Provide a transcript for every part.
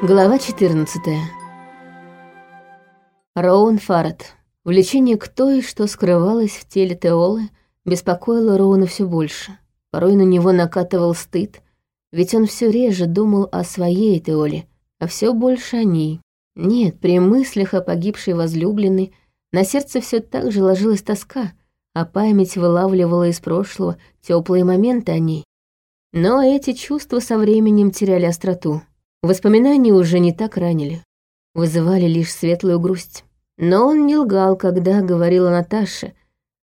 Глава 14 Роун Фарад. Влечение к той, что скрывалось в теле Теолы, беспокоило Роуна все больше. Порой на него накатывал стыд, ведь он все реже думал о своей Теоле, а все больше о ней. Нет, при мыслях о погибшей возлюбленной на сердце все так же ложилась тоска, а память вылавливала из прошлого теплые моменты о ней. Но эти чувства со временем теряли остроту. Воспоминания уже не так ранили, вызывали лишь светлую грусть. Но он не лгал, когда говорила Наташе,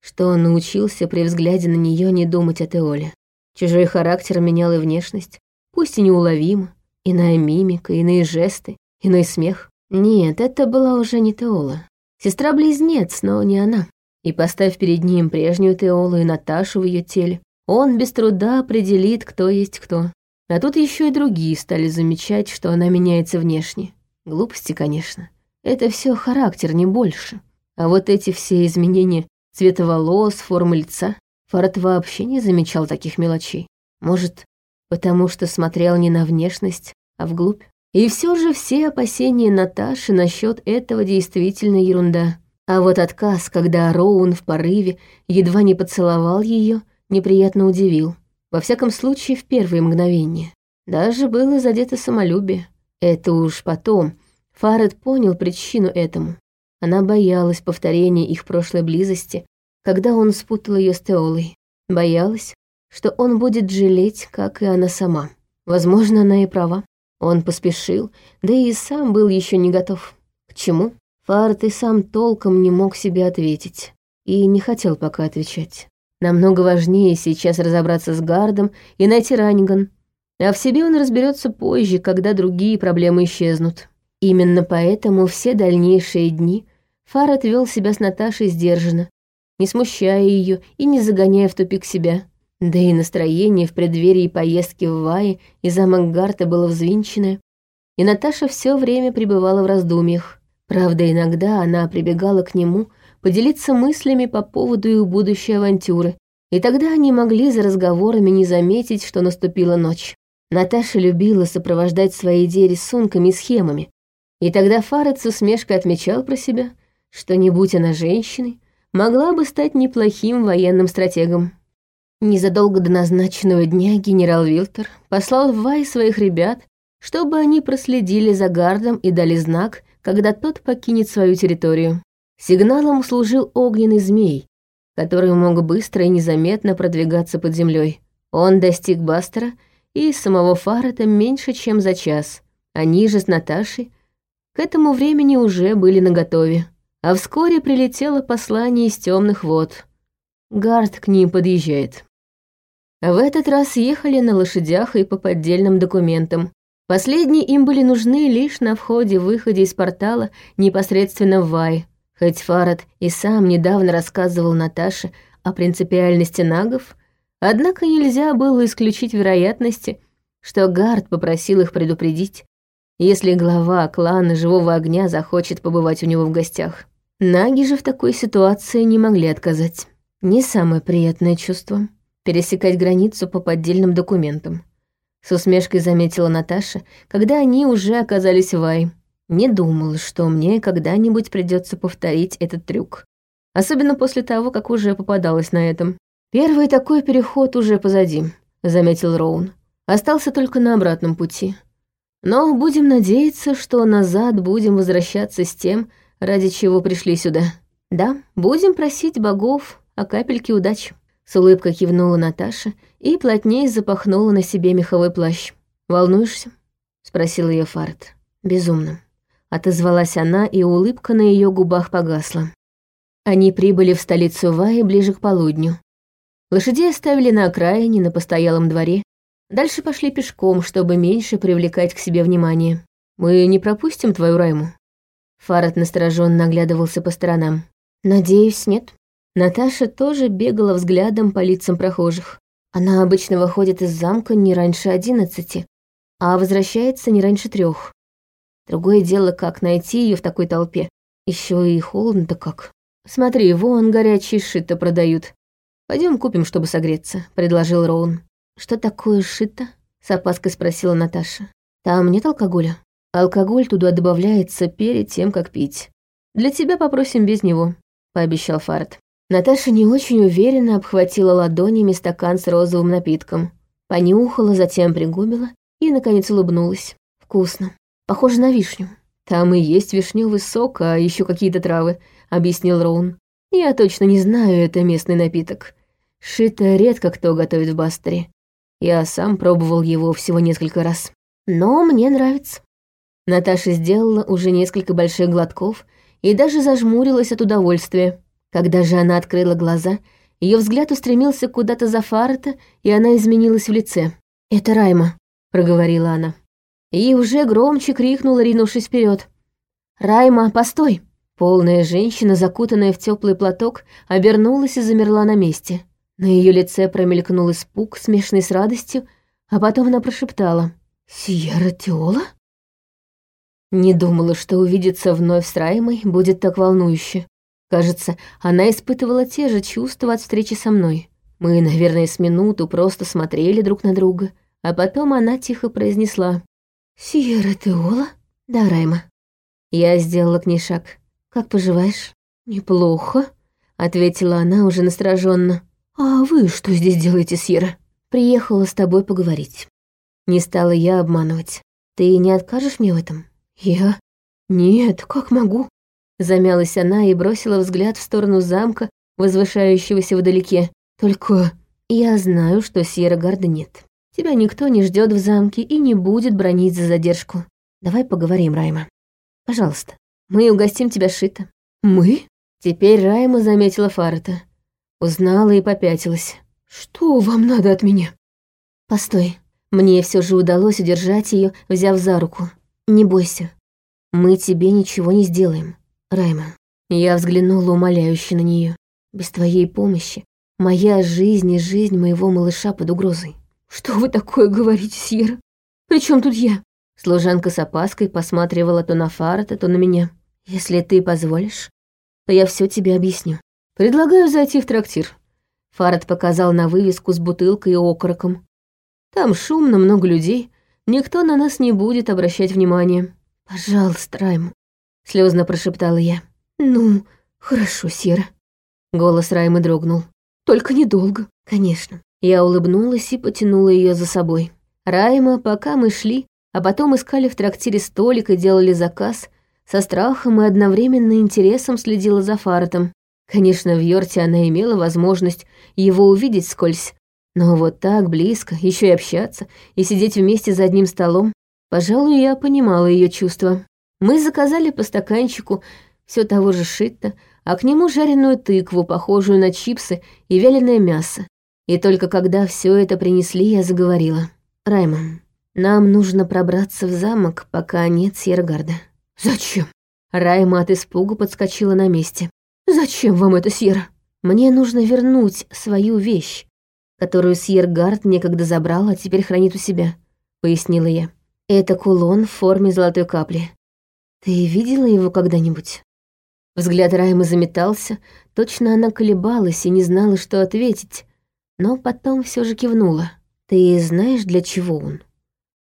что он научился при взгляде на нее не думать о Теоле. Чужой характер менял и внешность, пусть и неуловимо, иная мимика, иные жесты, иной смех. Нет, это была уже не Теола. Сестра-близнец, но не она. И поставь перед ним прежнюю Теолу и Наташу в ее теле, он без труда определит, кто есть кто. А тут еще и другие стали замечать, что она меняется внешне. Глупости, конечно. Это все характер, не больше. А вот эти все изменения цвета волос, формы лица, Фарад вообще не замечал таких мелочей. Может, потому что смотрел не на внешность, а вглубь. И все же все опасения Наташи насчет этого действительно ерунда. А вот отказ, когда Роун в порыве едва не поцеловал ее, неприятно удивил. Во всяком случае, в первые мгновения. Даже было задето самолюбие. Это уж потом. Фаред понял причину этому. Она боялась повторения их прошлой близости, когда он спутал ее с Теолой. Боялась, что он будет жалеть, как и она сама. Возможно, она и права. Он поспешил, да и сам был еще не готов. К чему? Фарт и сам толком не мог себе ответить. И не хотел пока отвечать. Намного важнее сейчас разобраться с Гардом и найти Раниган. А в себе он разберется позже, когда другие проблемы исчезнут. Именно поэтому все дальнейшие дни Фар отвел себя с Наташей сдержанно, не смущая ее и не загоняя в тупик себя. Да и настроение в преддверии поездки в Вае и замок Гарта было взвинченное, и Наташа все время пребывала в раздумьях. Правда, иногда она прибегала к нему, поделиться мыслями по поводу их будущей авантюры, и тогда они могли за разговорами не заметить, что наступила ночь. Наташа любила сопровождать свои идеи рисунками и схемами, и тогда Фаред с усмешкой отмечал про себя, что не будь она женщиной, могла бы стать неплохим военным стратегом. Незадолго до назначенного дня генерал Вилтер послал в Вай своих ребят, чтобы они проследили за гардом и дали знак, когда тот покинет свою территорию. Сигналом служил огненный змей, который мог быстро и незаметно продвигаться под землей. Он достиг Бастера и самого Фарета меньше, чем за час. Они же с Наташей к этому времени уже были наготове. А вскоре прилетело послание из темных вод. Гард к ним подъезжает. В этот раз ехали на лошадях и по поддельным документам. Последние им были нужны лишь на входе-выходе из портала непосредственно в Вай. Хоть Фарад и сам недавно рассказывал Наташе о принципиальности нагов, однако нельзя было исключить вероятности, что Гард попросил их предупредить, если глава клана Живого Огня захочет побывать у него в гостях. Наги же в такой ситуации не могли отказать. Не самое приятное чувство — пересекать границу по поддельным документам. С усмешкой заметила Наташа, когда они уже оказались в Ай. Не думал, что мне когда-нибудь придется повторить этот трюк. Особенно после того, как уже попадалась на этом. Первый такой переход уже позади, заметил Роун. Остался только на обратном пути. Но будем надеяться, что назад будем возвращаться с тем, ради чего пришли сюда. Да, будем просить богов о капельке удачи. С улыбкой кивнула Наташа и плотнее запахнула на себе меховой плащ. «Волнуешься?» — спросил ее Фарт. «Безумно». Отозвалась она, и улыбка на ее губах погасла. Они прибыли в столицу Ваи ближе к полудню. Лошадей оставили на окраине, на постоялом дворе. Дальше пошли пешком, чтобы меньше привлекать к себе внимание. «Мы не пропустим твою Райму?» Фарад настороженно оглядывался по сторонам. «Надеюсь, нет». Наташа тоже бегала взглядом по лицам прохожих. Она обычно выходит из замка не раньше одиннадцати, а возвращается не раньше трех. Другое дело, как найти ее в такой толпе. Еще и холодно-то как. Смотри, вон горячие шито продают. Пойдем купим, чтобы согреться, предложил Роун. Что такое шито? С опаской спросила Наташа. Там нет алкоголя? Алкоголь туда добавляется перед тем, как пить. Для тебя попросим без него», — пообещал Фарт. Наташа не очень уверенно обхватила ладонями стакан с розовым напитком. Понюхала, затем пригубила и, наконец, улыбнулась. «Вкусно. Похоже на вишню». «Там и есть вишневый сок, а еще какие-то травы», — объяснил Роун. «Я точно не знаю, это местный напиток. Шито редко кто готовит в Бастере. Я сам пробовал его всего несколько раз. Но мне нравится». Наташа сделала уже несколько больших глотков и даже зажмурилась от удовольствия. Когда же она открыла глаза, ее взгляд устремился куда-то за Фарата, и она изменилась в лице. «Это Райма», — проговорила она. И уже громче крикнула, ринувшись вперед. «Райма, постой!» Полная женщина, закутанная в теплый платок, обернулась и замерла на месте. На ее лице промелькнул испуг, смешанный с радостью, а потом она прошептала. «Сьерра Теола?» Не думала, что увидеться вновь с Раймой будет так волнующе. Кажется, она испытывала те же чувства от встречи со мной. Мы, наверное, с минуту просто смотрели друг на друга, а потом она тихо произнесла. «Сьерра Теола?» «Да, Райма». Я сделала к ней шаг. «Как поживаешь?» «Неплохо», — ответила она уже настороженно. «А вы что здесь делаете, Сьерра?» «Приехала с тобой поговорить». Не стала я обманывать. «Ты не откажешь мне в этом?» «Я? Нет, как могу?» Замялась она и бросила взгляд в сторону замка, возвышающегося вдалеке. «Только я знаю, что Сьерра Гарда нет. Тебя никто не ждет в замке и не будет бронить за задержку. Давай поговорим, Райма. Пожалуйста, мы угостим тебя шито». «Мы?» Теперь Райма заметила Фарета. Узнала и попятилась. «Что вам надо от меня?» «Постой. Мне все же удалось удержать ее, взяв за руку. Не бойся. Мы тебе ничего не сделаем. Райма. Я взглянула умоляюще на нее. Без твоей помощи моя жизнь и жизнь моего малыша под угрозой. Что вы такое говорите, Сьерра? При чем тут я? Служанка с опаской посматривала то на Фарата, то на меня. Если ты позволишь, то я все тебе объясню. Предлагаю зайти в трактир. Фарад показал на вывеску с бутылкой и окороком. Там шумно, много людей. Никто на нас не будет обращать внимания. Пожалуйста, Райм, слезно прошептала я. «Ну, хорошо, Сера». Голос Раймы дрогнул. «Только недолго, конечно». Я улыбнулась и потянула ее за собой. Райма, пока мы шли, а потом искали в трактире столик и делали заказ, со страхом и одновременно интересом следила за Фаратом. Конечно, в Йорте она имела возможность его увидеть скользь, но вот так близко, еще и общаться, и сидеть вместе за одним столом, пожалуй, я понимала ее чувства. Мы заказали по стаканчику все того же шитта, а к нему жареную тыкву, похожую на чипсы и вяленое мясо. И только когда все это принесли, я заговорила. «Раймон, нам нужно пробраться в замок, пока нет Сьергарда». «Зачем?» Райма от испуга подскочила на месте. «Зачем вам это, Сьерра?» «Мне нужно вернуть свою вещь, которую Сьергард некогда забрал, а теперь хранит у себя», — пояснила я. «Это кулон в форме золотой капли. Ты видела его когда-нибудь?» Взгляд Раймы заметался, точно она колебалась и не знала, что ответить, но потом все же кивнула. «Ты знаешь, для чего он?»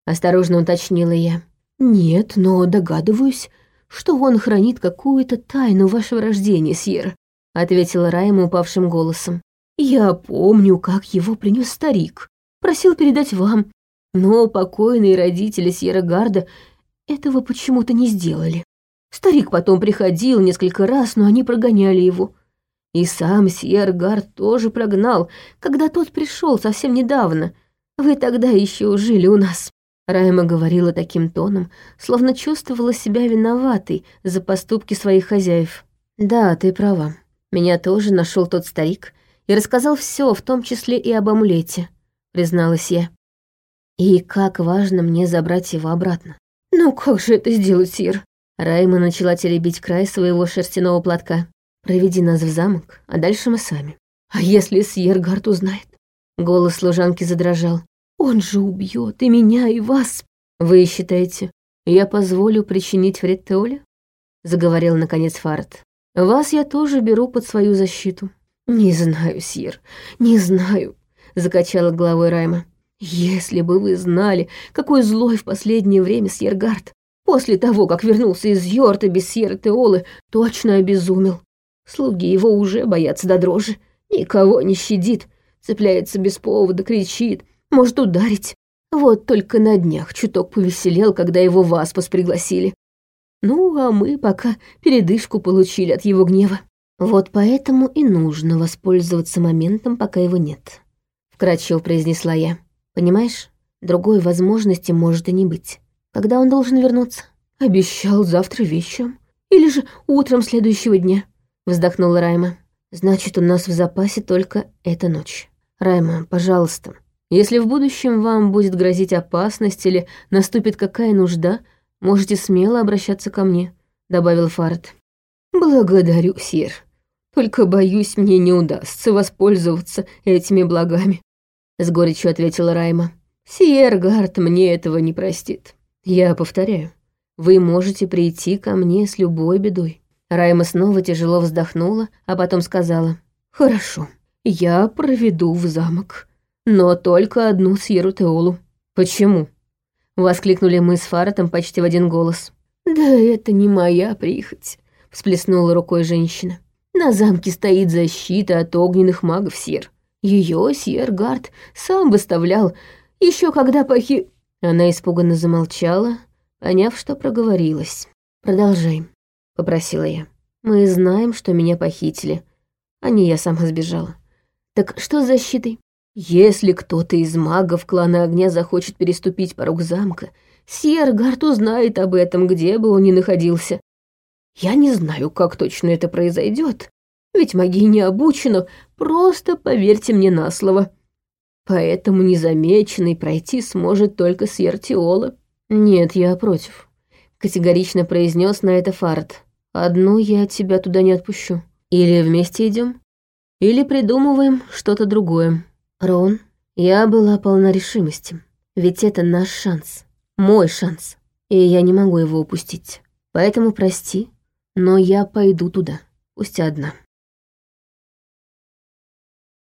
Осторожно уточнила я. «Нет, но догадываюсь, что он хранит какую-то тайну вашего рождения, Сьер», ответила Райма упавшим голосом. «Я помню, как его принес старик. Просил передать вам, но покойные родители Сьерра Гарда этого почему-то не сделали. Старик потом приходил несколько раз, но они прогоняли его. И сам Сьергард тоже прогнал, когда тот пришел совсем недавно. Вы тогда еще жили у нас. Райма говорила таким тоном, словно чувствовала себя виноватой за поступки своих хозяев. «Да, ты права. Меня тоже нашел тот старик и рассказал все, в том числе и об амулете», — призналась я. «И как важно мне забрать его обратно». «Ну как же это сделать, Сир?» Райма начала теребить край своего шерстяного платка. «Проведи нас в замок, а дальше мы сами». «А если Сьергард узнает?» Голос служанки задрожал. «Он же убьет и меня, и вас!» «Вы считаете, я позволю причинить вред Теоле?» Заговорил, наконец, Фарт. «Вас я тоже беру под свою защиту». «Не знаю, Сир, не знаю», — закачала головой Райма. «Если бы вы знали, какой злой в последнее время Сьергард. После того, как вернулся из Йорта без Сьерры Теолы, точно обезумел. Слуги его уже боятся до дрожи. Никого не щадит, цепляется без повода, кричит, может ударить. Вот только на днях чуток повеселел, когда его в Аспас пригласили. Ну, а мы пока передышку получили от его гнева. Вот поэтому и нужно воспользоваться моментом, пока его нет. Вкратчиво произнесла я. Понимаешь, другой возможности может и не быть. Когда он должен вернуться? Обещал завтра вечером. Или же утром следующего дня. Вздохнула Райма. Значит, у нас в запасе только эта ночь. Райма, пожалуйста, если в будущем вам будет грозить опасность или наступит какая нужда, можете смело обращаться ко мне», — добавил Фарт. «Благодарю, Сир. Только, боюсь, мне не удастся воспользоваться этими благами», — с горечью ответила Райма. «Сиергард мне этого не простит. Я повторяю, вы можете прийти ко мне с любой бедой». Райма снова тяжело вздохнула, а потом сказала. «Хорошо, я проведу в замок но только одну Сьеру Теолу. Почему? Воскликнули мы с Фаратом почти в один голос. Да это не моя прихоть, всплеснула рукой женщина. На замке стоит защита от огненных магов Сьер. Ее Сьергард сам выставлял, еще когда похи... Она испуганно замолчала, поняв, что проговорилась. «Продолжай», — попросила я. «Мы знаем, что меня похитили, а не я сама сбежала. Так что с защитой?» Если кто-то из магов клана огня захочет переступить порог замка, Сьергард узнает об этом, где бы он ни находился. Я не знаю, как точно это произойдет, ведь магия не обучена, просто поверьте мне на слово. Поэтому незамеченный пройти сможет только Сьертиола. Нет, я против, категорично произнес на это Фарт. Одну я тебя туда не отпущу. Или вместе идем, или придумываем что-то другое. Рон, я была полна решимости. Ведь это наш шанс. Мой шанс. И я не могу его упустить. Поэтому прости, но я пойду туда. Пусть одна.